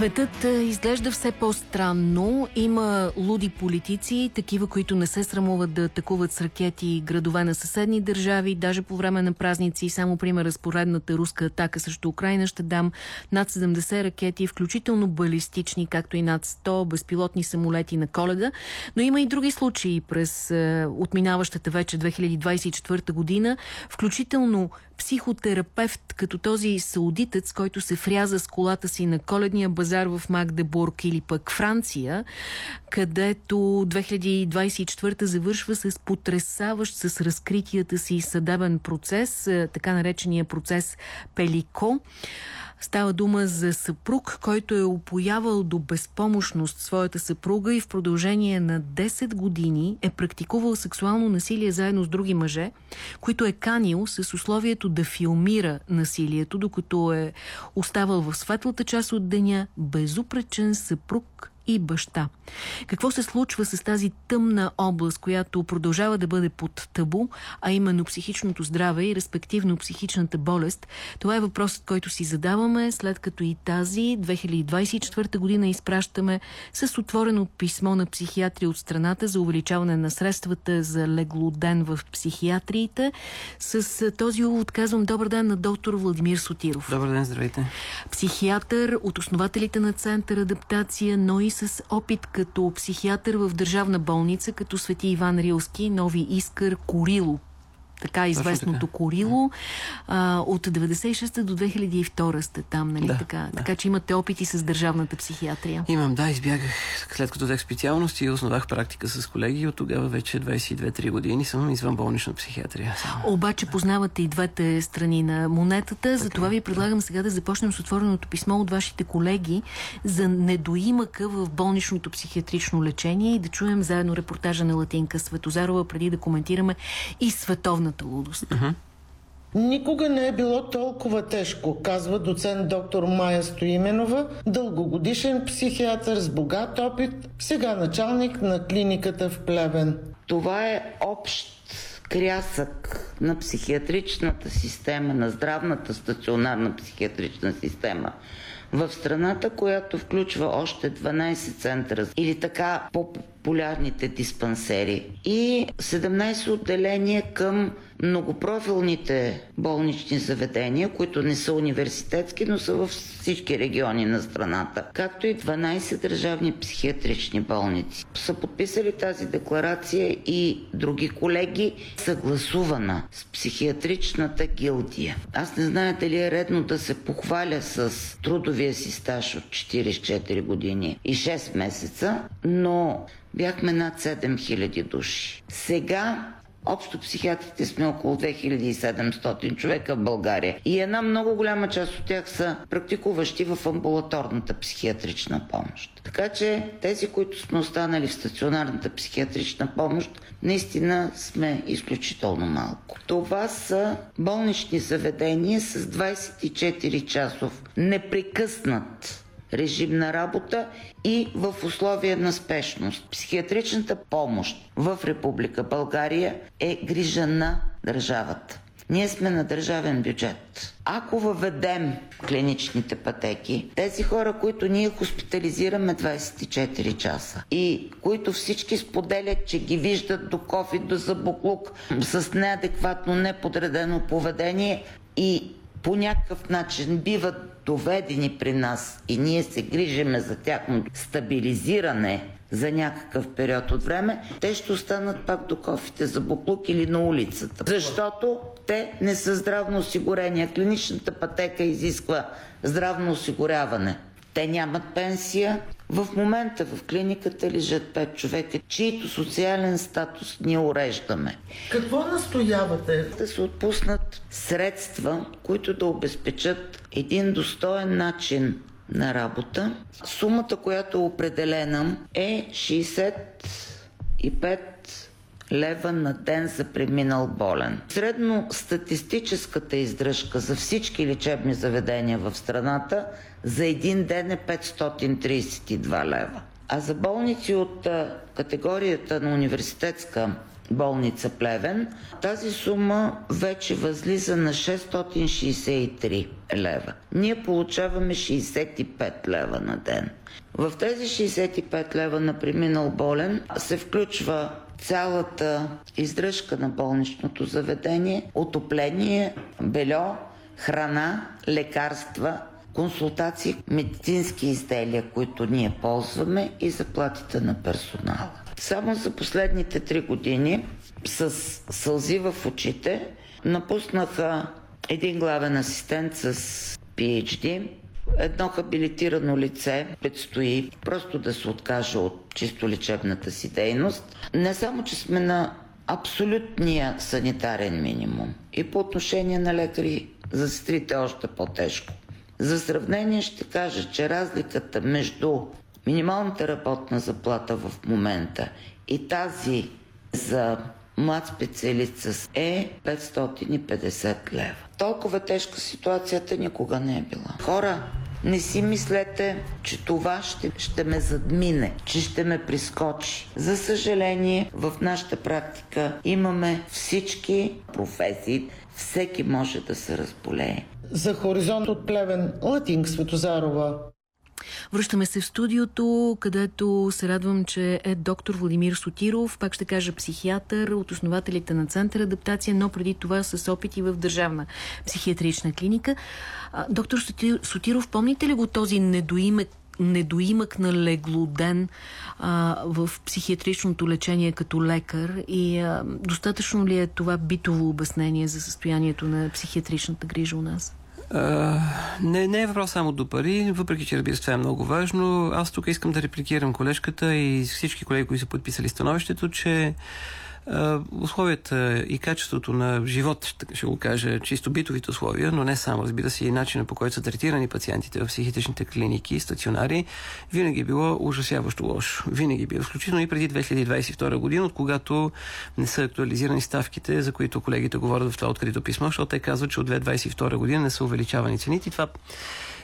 Светът изглежда все по-странно. Има луди политици, такива, които не се срамуват да атакуват с ракети градове на съседни държави, даже по време на празници. Само пример разпоредната руска атака срещу Украина ще дам над 70 ракети, включително балистични, както и над 100 безпилотни самолети на коледа. Но има и други случаи през отминаващата вече 2024 година, включително психотерапевт, като този саудитец, който се фряза с колата си на коледния базар в Магдебург или пък Франция, където 2024 завършва с потрясаващ с разкритията си съдебен процес, така наречения процес Пелико. Става дума за съпруг, който е опоявал до безпомощност своята съпруга и в продължение на 10 години е практикувал сексуално насилие заедно с други мъже, които е канил с условието да филмира насилието, докато е оставал в светлата част от деня безупречен съпруг и баща. Какво се случва с тази тъмна област, която продължава да бъде под табу, а именно психичното здраве и респективно психичната болест? Това е въпросът, който си задаваме, след като и тази 2024 година изпращаме с отворено писмо на психиатри от страната за увеличаване на средствата за леглоден в психиатриите. С този увод казвам добър ден на доктор Владимир Сотиров. Добър ден, здравейте. Психиатър от основателите на Център Адаптация, но и с опит като психиатър в държавна болница, като Свети Иван Рилски, Нови Искър, Корило така известното така. Корило. А, от 96 до 2002 сте там, нали да, така? Да. Така че имате опити с държавната психиатрия. Имам, да, избягах след като взех специалност и основах практика с колеги. От тогава вече 22-3 години съм извън болнична психиатрия. Обаче познавате и двете страни на монетата, затова ви предлагам сега да започнем с отвореното писмо от вашите колеги за недоимъка в болничното психиатрично лечение и да чуем заедно репортажа на Латинка Светозарова преди да коментираме и световна тяхната лудост. Uh-huh. Никога не е било толкова тежко, казва доцент доктор Майя Стоименова, дългогодишен психиатър с богат опит, сега началник на клиниката в Плевен. Това е общ крясък на психиатричната система, на здравната стационарна психиатрична система в страната, която включва още 12 центъра или така по-популярните диспансери. И 17 отделения към многопрофилните болнични заведения, които не са университетски, но са във всички региони на страната, както и 12 държавни психиатрични болници. Са подписали тази декларация и други колеги, съгласувана с психиатричната гилдия. Аз не знае дали е редно да се похваля с трудовия си стаж от 44 години и 6 месеца, но бяхме над 7000 души. Сега Общо психиатрите сме около 2700 човека в България. И една много голяма част от тях са практикуващи в амбулаторната психиатрична помощ. Така че тези, които сме останали в стационарната психиатрична помощ, наистина сме изключително малко. Това са болнични заведения с 24 часов непрекъснат режим на работа и в условия на спешност. Психиатричната помощ в Република България е грижа на държавата. Ние сме на държавен бюджет. Ако въведем клиничните пътеки, тези хора, които ние хоспитализираме 24 часа и които всички споделят, че ги виждат до кофи, до забуклук, с неадекватно, неподредено поведение и по някакъв начин биват доведени при нас и ние се грижиме за тяхното стабилизиране за някакъв период от време, те ще останат пак до кофите за буклук или на улицата. Защото те не са здравно осигурени. Клиничната пътека изисква здравно осигуряване. Те нямат пенсия. В момента в клиниката лежат пет човека, чието социален статус ние уреждаме. Какво настоявате? Да се отпуснат средства, които да обезпечат един достоен начин на работа. Сумата, която е определена е 65 лева на ден за преминал болен. Средно статистическата издръжка за всички лечебни заведения в страната за един ден е 532 лева. А за болници от категорията на университетска болница Плевен. Тази сума вече възлиза на 663 лева. Ние получаваме 65 лева на ден. В тези 65 лева на преминал болен се включва цялата издръжка на болничното заведение, отопление, бельо, храна, лекарства, консултации, медицински изделия, които ние ползваме и заплатите на персонала. Само за последните три години с сълзи в очите напуснаха един главен асистент с PhD, едно хабилитирано лице предстои просто да се откаже от чисто лечебната си дейност. Не само, че сме на абсолютния санитарен минимум и по отношение на лекари за сестрите още по-тежко. За сравнение ще кажа, че разликата между минималната работна заплата в момента и тази за млад специалист е 550 лева. Толкова тежка ситуацията никога не е била. Хора, не си мислете, че това ще, ще ме задмине, че ще ме прискочи. За съжаление, в нашата практика имаме всички професии. Всеки може да се разболее. За хоризонт от Плевен, Латинг Светозарова. Връщаме се в студиото, където се радвам, че е доктор Владимир Сотиров, пак ще кажа психиатър от основателите на Център адаптация, но преди това с опити в Държавна психиатрична клиника. Доктор Сотиров, помните ли го този недоимък недоимък на леглоден а, в психиатричното лечение като лекар и а, достатъчно ли е това битово обяснение за състоянието на психиатричната грижа у нас? Не, не е въпрос само до пари, въпреки че разбира се това е много важно. Аз тук искам да репликирам колежката и всички колеги, които са подписали становището, че условията и качеството на живот, ще го кажа, чисто битовите условия, но не само, разбира се, и начина по който са третирани пациентите в психиатричните клиники стационари, винаги е било ужасяващо лошо. Винаги е било, включително и преди 2022 година, от когато не са актуализирани ставките, за които колегите говорят в това открито писмо, защото те казват, че от 2022 година не са увеличавани цените. И това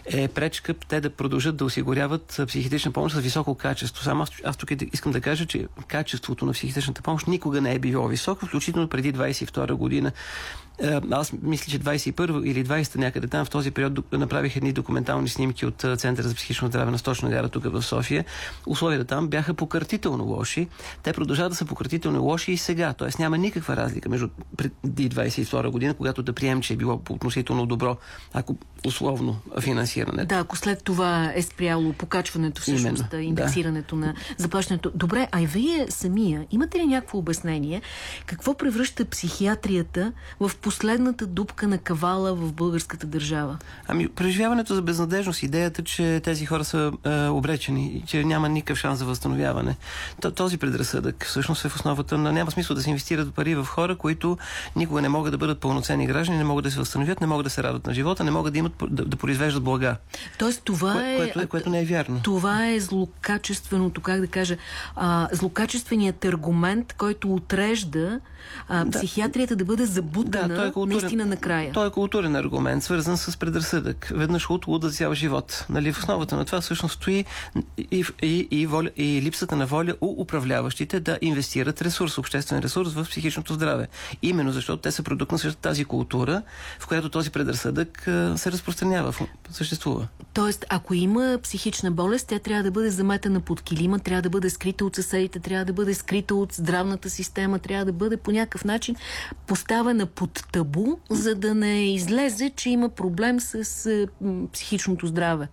е пречка те да продължат да осигуряват психиатрична помощ с високо качество. Само аз, аз тук искам да кажа, че качеството на психиатричната помощ никога не е било високо, включително преди 22 година. Е, аз мисля, че 21 или 20 някъде там в този период направих едни документални снимки от е, Центъра за психично здраве на Сточна гара тук в София. Условията там бяха пократително лоши. Те продължават да са пократително лоши и сега. Тоест няма никаква разлика между преди 22 година, когато да приемем, че е било относително добро, ако условно финансиране. Да, ако след това е спряло покачването, всъщност, Именно, индексирането да. на заплащането. Добре, а и вие самия имате ли някакво обяснение какво превръща психиатрията в последната дупка на кавала в българската държава? Ами, преживяването за безнадежност, идеята, че тези хора са е, обречени и че няма никакъв шанс за възстановяване. Този предразсъдък всъщност е в основата на няма смисъл да се инвестират пари в хора, които никога не могат да бъдат пълноценни граждани, не могат да се възстановят, не могат да се радват на живота, не могат да имат да, да произвеждат блага. Тоест това Кое, е... Което, е, което не е вярно. Това е злокачественото, как да кажа, а, злокачественият аргумент, който отрежда а, да. психиатрията да бъде забутана да, той е културен, наистина накрая. Той е културен аргумент, свързан с предразсъдък. Веднъж от луда цял живот. Нали, в основата на това всъщност стои и, и, и, воля, и липсата на воля у управляващите да инвестират ресурс, обществен ресурс в психичното здраве. Именно защото те са продукт на тази култура, в която този предразсъдък се разпространява, съществува. Тоест, ако има психична болест, тя трябва да бъде заметена под килима, трябва да бъде скрита от съседите, трябва да бъде скрита от здравната система, трябва да бъде по някакъв начин поставена под табу, за да не излезе, че има проблем с е, психичното здраве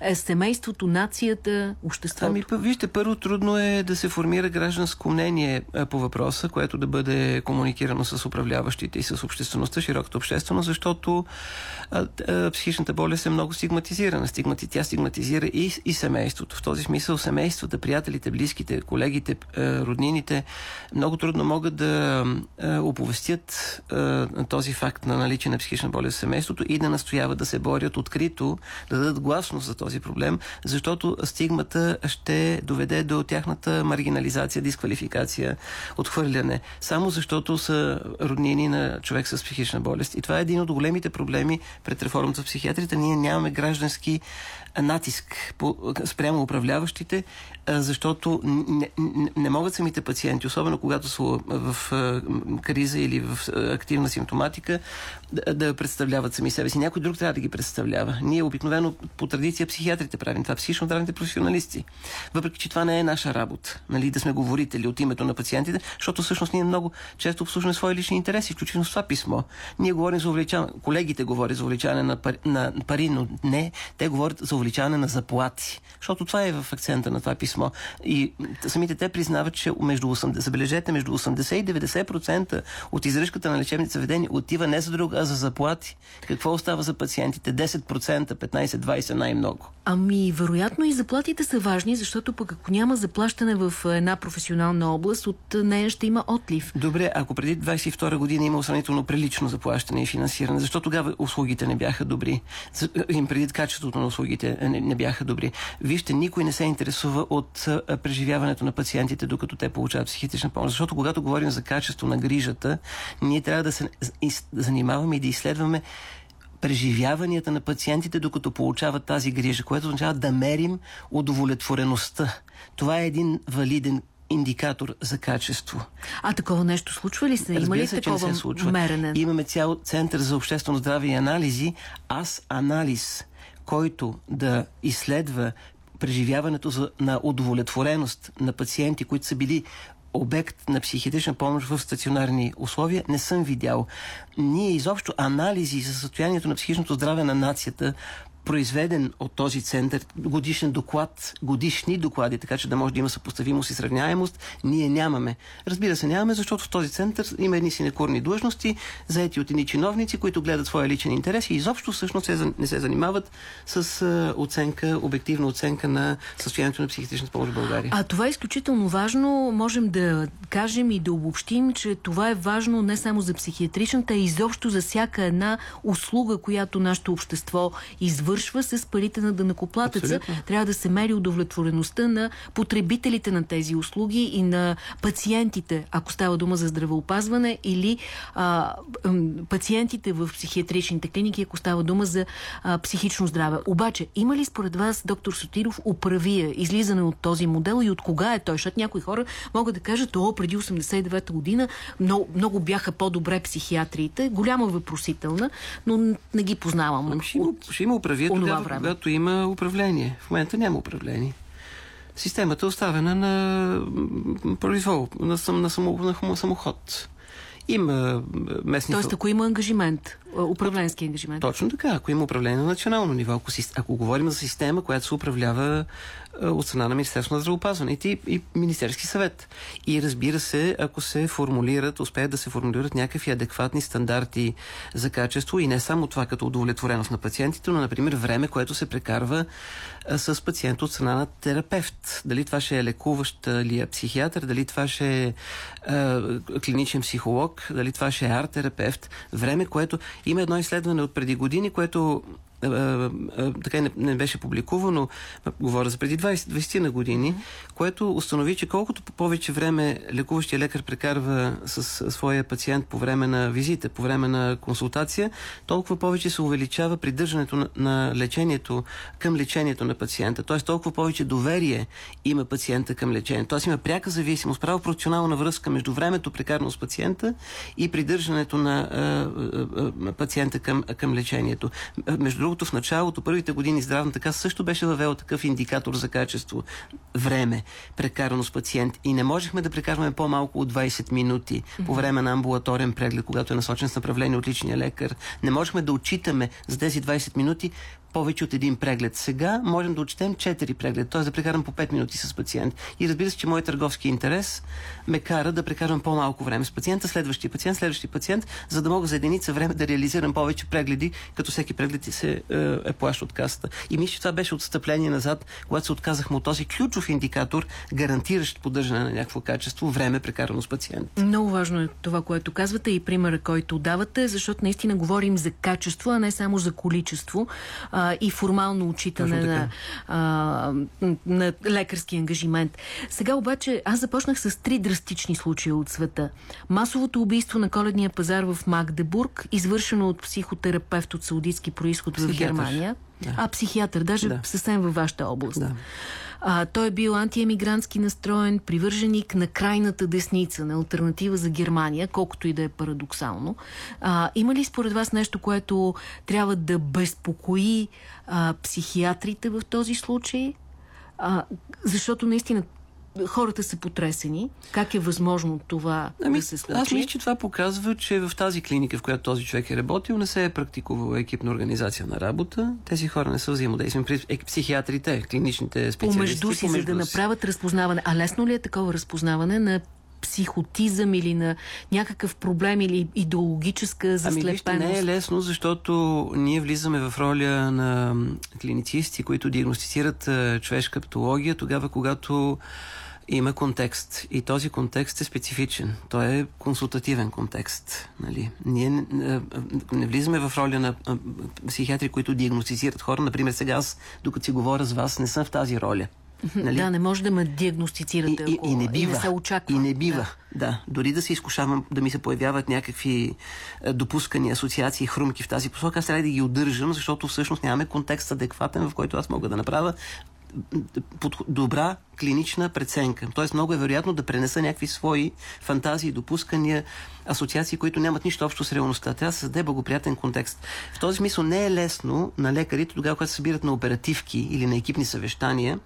е семейството, нацията, обществото? Ами, вижте, първо трудно е да се формира гражданско мнение по въпроса, което да бъде комуникирано с управляващите и с обществеността, широката общественост, защото а, а, психичната болест е много стигматизирана. Стигмати, тя стигматизира и, и семейството. В този смисъл семействата, приятелите, близките, колегите, роднините много трудно могат да оповестят този факт на наличие на психична болест в семейството и да настояват да се борят открито, да дадат гласност за този този проблем, защото стигмата ще доведе до тяхната маргинализация, дисквалификация, отхвърляне, само защото са роднини на човек с психична болест. И това е един от големите проблеми пред реформата в психиатрията. Ние нямаме граждански натиск спрямо управляващите, защото не, не, могат самите пациенти, особено когато са в криза или в активна симптоматика, да, да представляват сами себе си. Някой друг трябва да ги представлява. Ние обикновено по традиция психиатрите правим това, психично здравните професионалисти. Въпреки, че това не е наша работа, нали, да сме говорители от името на пациентите, защото всъщност ние много често обслужваме свои лични интереси, включително с това писмо. Ние говорим за увеличаване, колегите говорят за увеличаване на пари, на пари, но не, те говорят за увеличаване на заплати. Защото това е в акцента на това писмо. И самите те признават, че между 80, забележете, между 80 и 90% от издръжката на лечебните заведения отива не за друга, а за заплати. Какво остава за пациентите? 10%, 15-20 най-много. Ами, вероятно и заплатите са важни, защото пък ако няма заплащане в една професионална област, от нея ще има отлив. Добре, ако преди 22 година има сравнително прилично заплащане и финансиране, защо тогава услугите не бяха добри? Им преди качеството на услугите не, не бяха добри. Вижте, никой не се интересува от преживяването на пациентите, докато те получават психична помощ. Защото когато говорим за качество на грижата, ние трябва да се занимаваме и да изследваме преживяванията на пациентите, докато получават тази грижа, което означава да мерим удовлетвореността. Това е един валиден индикатор за качество. А такова нещо случва ли се? Има ли се, такова се случва. мерене? Имаме цял Център за обществено здраве и анализи, аз анализ, който да изследва преживяването на удовлетвореност на пациенти, които са били обект на психиатрична помощ в стационарни условия, не съм видял. Ние изобщо анализи за състоянието на психичното здраве на нацията произведен от този център годишен доклад, годишни доклади, така че да може да има съпоставимост и сравняемост, ние нямаме. Разбира се, нямаме, защото в този център има едни синекурни длъжности, заети от едни чиновници, които гледат своя личен интерес и изобщо всъщност не се занимават с оценка, обективна оценка на състоянието на психичната помощ в България. А това е изключително важно. Можем да кажем и да обобщим, че това е важно не само за психиатричната, а изобщо за всяка една услуга, която нашето общество извършва свършва с парите на дънакоплатеца. Абсолютно. Трябва да се мери удовлетвореността на потребителите на тези услуги и на пациентите, ако става дума за здравеопазване, или а, пациентите в психиатричните клиники, ако става дума за а, психично здраве. Обаче, има ли според вас, доктор Сотиров, управия излизане от този модел и от кога е той? Защото някои хора могат да кажат, о, преди 89-та година много, много бяха по-добре психиатриите. Голяма въпросителна, но не ги познавам. Ами ще, има, ще има управия вие тогава, време. когато има управление. В момента няма управление. Системата е оставена на произвол, на, сам, на, само, на самоход. Има местни... Тоест, ако има ангажимент, управленски ангажимент. Точно така, ако има управление на национално ниво, ако, си, ако говорим за система, която се управлява от страна на Министерство на здравеопазването и, и Министерски съвет. И разбира се, ако се формулират, успеят да се формулират някакви адекватни стандарти за качество и не само това като удовлетвореност на пациентите, но, например, време, което се прекарва а, с пациент от страна на терапевт. Дали това ще е лекуващ ли е психиатър, дали това ще е а, клиничен психолог, дали това ще е арт-терапевт. Време, което... Има едно изследване от преди години, което така не, не беше публикувано, говоря за преди 20, 20 на години, което установи, че колкото повече време лекуващия лекар прекарва с своя пациент по време на визита, по време на консултация, толкова повече се увеличава придържането на, на лечението към лечението на пациента. Тоест толкова повече доверие има пациента към лечението. Тоест има пряка зависимост, право пропорционална връзка между времето прекарано с пациента и придържането на а, а, а, пациента към, към лечението. Между другото, в началото, първите години здравната каса също беше въвела такъв индикатор за качество. Време, прекарано с пациент. И не можехме да прекарваме по-малко от 20 минути по време на амбулаторен преглед, когато е насочен с направление от личния лекар. Не можехме да отчитаме за тези 20 минути повече от един преглед. Сега можем да отчетем 4 прегледа, т.е. да прекарам по 5 минути с пациент. И разбира се, че моят търговски интерес ме кара да прекарам по-малко време с пациента, следващия пациент, следващия пациент, за да мога за единица време да реализирам повече прегледи, като всеки преглед се е, е плаща от касата. И мисля, че това беше отстъпление назад, когато се отказахме от този ключов индикатор, гарантиращ поддържане на някакво качество, време прекарано с пациент. Много важно е това, което казвате и примера, който давате, защото наистина говорим за качество, а не само за количество. А, а, и формално отчитане на, а, на лекарски ангажимент. Сега обаче аз започнах с три драстични случая от света. Масовото убийство на коледния пазар в Магдебург, извършено от психотерапевт от саудитски происход в Германия. Да. А, психиатър, даже да. съвсем във вашата област. Да. А, той е бил антиемигрантски настроен, привърженик на крайната десница, на альтернатива за Германия, колкото и да е парадоксално. А, има ли според вас нещо, което трябва да безпокои а, психиатрите в този случай? А, защото наистина хората са потресени. Как е възможно това ами, да се случи? Аз мисля, че това показва, че в тази клиника, в която този човек е работил, не се е практикувал екипна организация на работа. Тези хора не са взаимодействани. Психиатрите, клиничните специалисти. Помежду си, помежду за да направят разпознаване. А лесно ли е такова разпознаване на психотизъм или на някакъв проблем или идеологическа заслепеност? Ами вижте, не е лесно, защото ние влизаме в роля на клиницисти, които диагностицират човешка патология тогава, когато има контекст и този контекст е специфичен. Той е консултативен контекст. Нали? Ние не, не влизаме в роля на психиатри, които диагностицират хора. Например, сега аз, докато си говоря с вас, не съм в тази роля. Нали? Да, не може да ме диагностицирате, и, и, и не бива. И не се очаква. И не бива, да. да. Дори да се изкушавам да ми се появяват някакви допускани асоциации, хрумки в тази посока, аз трябва да ги удържам, защото всъщност нямаме контекст адекватен, в който аз мога да направя добра клинична преценка. Тоест много е вероятно да пренеса някакви свои фантазии, допускания, асоциации, които нямат нищо общо с реалността. Трябва да създаде благоприятен контекст. В този смисъл не е лесно на лекарите, тогава, когато се събират на оперативки или на екипни съвещания,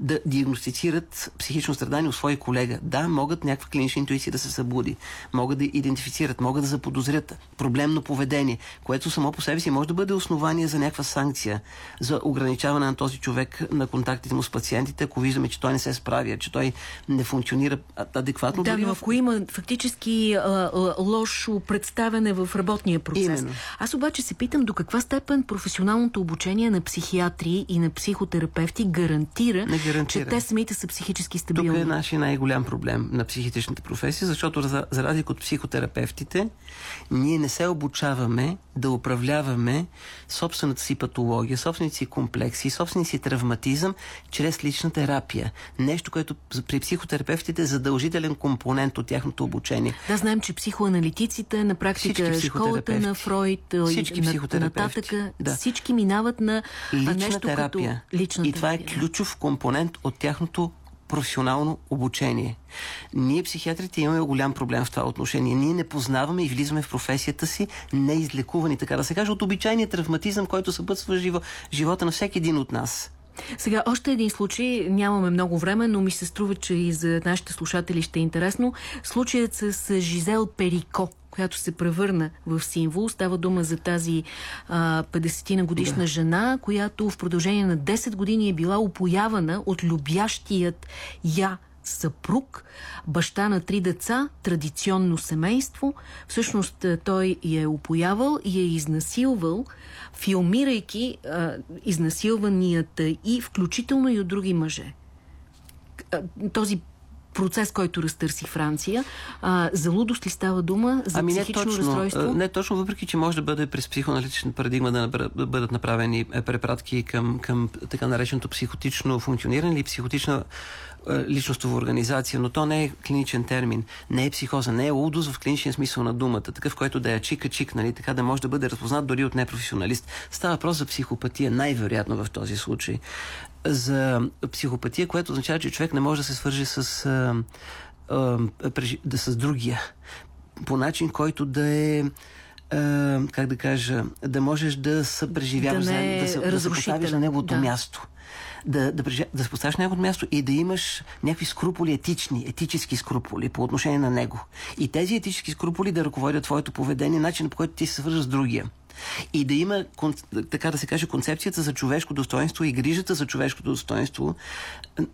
да диагностицират психично страдание у свои колега. Да, могат някаква клинична интуиция да се събуди, могат да идентифицират, могат да заподозрят проблемно поведение, което само по себе си може да бъде основание за някаква санкция, за ограничаване на този човек на контактите му с пациентите, ако виждаме, че той не се справя, че той не функционира адекватно. Да, но ако има фактически а, а, лошо представяне в работния процес. Именно. Аз обаче се питам до каква степен професионалното обучение на психиатри и на психотерапевти гарантира, не гарантира. че те самите са психически стабилни. Тук е нашия най-голям проблем на психичната професия, защото за, за разлика от психотерапевтите, ние не се обучаваме да управляваме собствената си патология, собствените си комплекси, собствения си травматизъм чрез лична терапия. Нещо, което при психотерапевтите е задължителен компонент от тяхното обучение. Да, знаем, че психоаналитиците на практика школата на Фройд всички и нататък, да. всички минават на лична нещо терапия. като лична И това е ключов компонент от тяхното професионално обучение. Ние, психиатрите, имаме голям проблем в това отношение. Ние не познаваме и влизаме в професията си неизлекувани, така да се каже, от обичайния травматизъм, който съпътства живо, живота на всеки един от нас. Сега, още един случай, нямаме много време, но ми се струва, че и за нашите слушатели ще е интересно. Случаят с Жизел Перико която се превърна в символ. Става дума за тази а, 50-на годишна да. жена, която в продължение на 10 години е била опоявана от любящият я съпруг, баща на три деца, традиционно семейство. Всъщност той я е опоявал и е изнасилвал, филмирайки а, изнасилванията и включително и от други мъже. Този процес, който разтърси Франция. А, за лудост ли става дума? За ами психично не точно, разстройство? Не точно, въпреки че може да бъде през психоаналитична парадигма да, да бъдат направени е, препратки към, към така нареченото психотично функциониране или психотична е, личностово организация, но то не е клиничен термин, не е психоза, не е лудост в клиничния смисъл на думата, такъв, който да е чика-чик, нали, така да може да бъде разпознат дори от непрофесионалист. Става въпрос за психопатия, най-вероятно в този случай. За психопатия, което означава, че човек не може да се свържи с, а, а, да, с другия по начин, който да е как да кажа, да можеш да съпреживяваш, да, не да, се, да се поставиш на неговото да. място да, да, да се поставиш на неговото място и да имаш някакви скруполи етични, етически скруполи по отношение на него. И тези етически скруполи да ръководят твоето поведение, начинът по който ти се свържа с другия и да има, така да се каже, концепцията за човешко достоинство и грижата за човешкото достоинство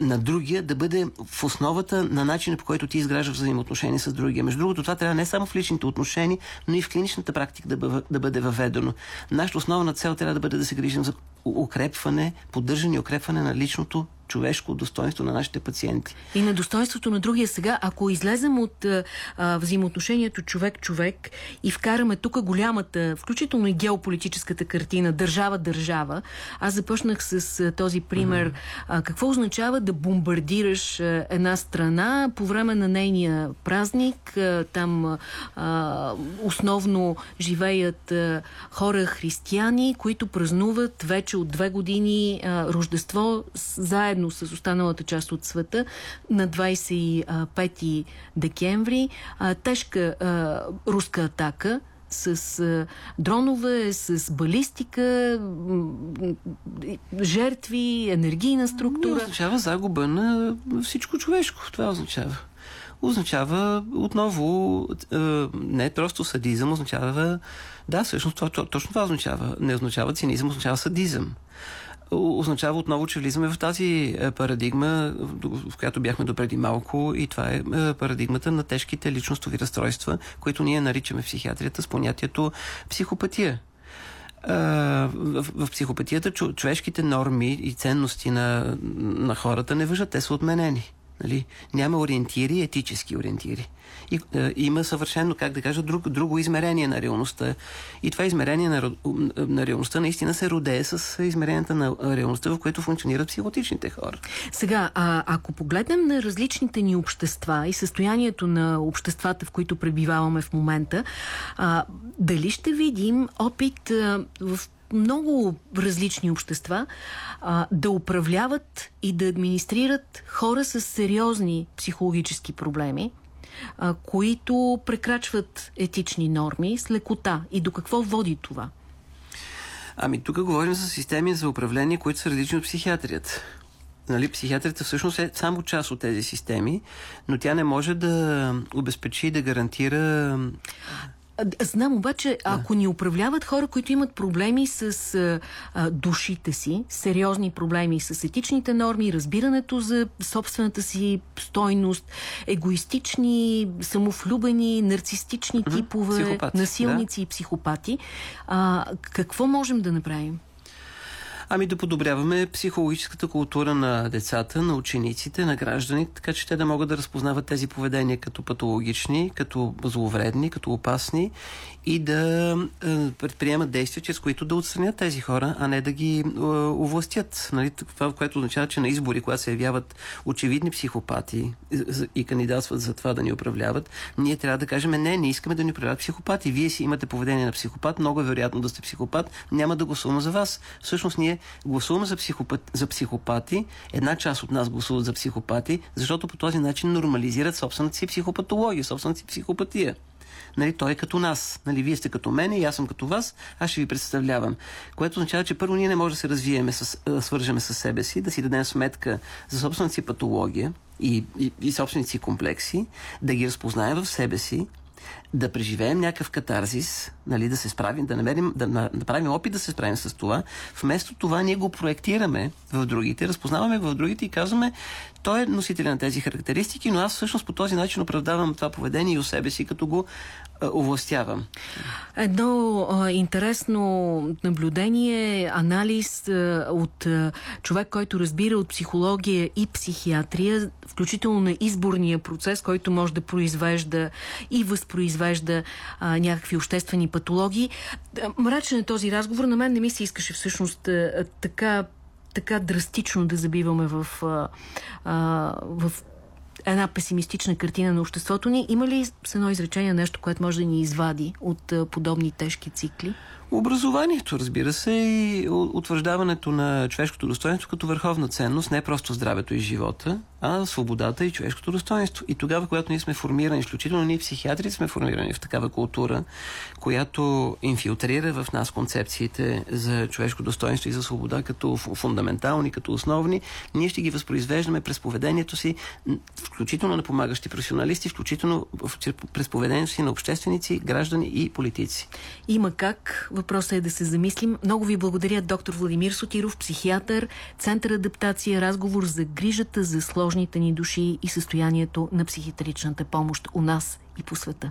на другия да бъде в основата на начина по който ти изграждаш взаимоотношения с другия. Между другото, това трябва не само в личните отношения, но и в клиничната практика да, бъде, да бъде въведено. Нашата основна цел трябва да бъде да се грижим за укрепване, поддържане и укрепване на личното човешко достоинство на нашите пациенти. И на достоинството на другия сега, ако излезем от а, взаимоотношението човек-човек и вкараме тук голямата, включително и геополитическата картина, държава-държава, аз започнах с а, този пример. А, какво означава да бомбардираш а, една страна по време на нейния празник? А, там а, основно живеят а, хора християни, които празнуват вече от две години а, Рождество заедно с останалата част от света на 25 декември. Тежка руска атака с дронове, с балистика, жертви, енергийна структура. Това означава загуба на всичко човешко. Това означава означава отново не просто садизъм, означава да, всъщност това, точно това означава. Не означава цинизъм, означава садизъм означава отново, че влизаме в тази е, парадигма, в която бяхме допреди малко и това е, е парадигмата на тежките личностови разстройства, които ние наричаме в психиатрията с понятието психопатия. В, психопатията човешките норми и ценности на, на хората не въжат, те са отменени. Нали? Няма ориентири, етически ориентири. И, е, има съвършено, как да кажа, друг, друго измерение на реалността. И това измерение на, на реалността наистина се родее с измеренията на реалността, в което функционират психотичните хора. Сега, а, ако погледнем на различните ни общества и състоянието на обществата, в които пребиваваме в момента, а, дали ще видим опит а, в много различни общества а, да управляват и да администрират хора с сериозни психологически проблеми, а, които прекрачват етични норми с лекота. И до какво води това? Ами тук говорим за системи за управление, които са различни от психиатрията. Нали, психиатрията всъщност е само част от тези системи, но тя не може да обезпечи и да гарантира Знам обаче, ако ни управляват хора, които имат проблеми с а, душите си, сериозни проблеми с етичните норми, разбирането за собствената си стойност, егоистични, самовлюбени, нарцистични типове, психопати, насилници да. и психопати, а, какво можем да направим? Ами да подобряваме психологическата култура на децата, на учениците, на гражданите, така че те да могат да разпознават тези поведения като патологични, като зловредни, като опасни и да е, предприемат действия, чрез които да отстранят тези хора, а не да ги е, овластят. Нали? Това, което означава, че на избори, когато се явяват очевидни психопати и кандидатстват за това да ни управляват, ние трябва да кажем, не, не искаме да ни управляват психопати. Вие си имате поведение на психопат, много е вероятно да сте психопат, няма да гласуваме за вас. Всъщност ние гласуваме за, психопат, за психопати, една част от нас гласуват за психопати, защото по този начин нормализират собствената си психопатология, собствената си психопатия. Нали, той е като нас. Нали, вие сте като мене и аз съм като вас, аз ще ви представлявам. Което означава, че първо ние не можем да се развиеме, с, свържеме с себе си, да си дадем сметка за собствената си патология и, и, и собствените си комплекси, да ги разпознаем в себе си, да преживеем някакъв катарзис, нали, да се справим, да намерим, да направим опит да се справим с това. Вместо това ние го проектираме в другите, разпознаваме в другите и казваме, той е носител на тези характеристики, но аз всъщност по този начин оправдавам това поведение и у себе си, като го овластявам. Едно а, интересно наблюдение, анализ а, от а, човек, който разбира от психология и психиатрия, включително на изборния процес, който може да произвежда и възпроизвежда а, някакви обществени патологии. Мрачен е този разговор. На мен не ми се искаше всъщност а, така така драстично да забиваме в, а, а, в една песимистична картина на обществото ни. Има ли с едно изречение нещо, което може да ни извади от подобни тежки цикли? Образованието, разбира се, и утвърждаването на човешкото достоинство като върховна ценност, не просто здравето и живота, а свободата и човешкото достоинство. И тогава, когато ние сме формирани, изключително ние психиатри сме формирани в такава култура, която инфилтрира в нас концепциите за човешко достоинство и за свобода като фундаментални, като основни, ние ще ги възпроизвеждаме през поведението си, включително на помагащи професионалисти, включително през поведението си на общественици, граждани и политици. Има как. Въпросът е да се замислим. Много ви благодаря, доктор Владимир Сотиров, психиатър, Център адаптация, разговор за грижата за сложните ни души и състоянието на психиатричната помощ у нас и по света.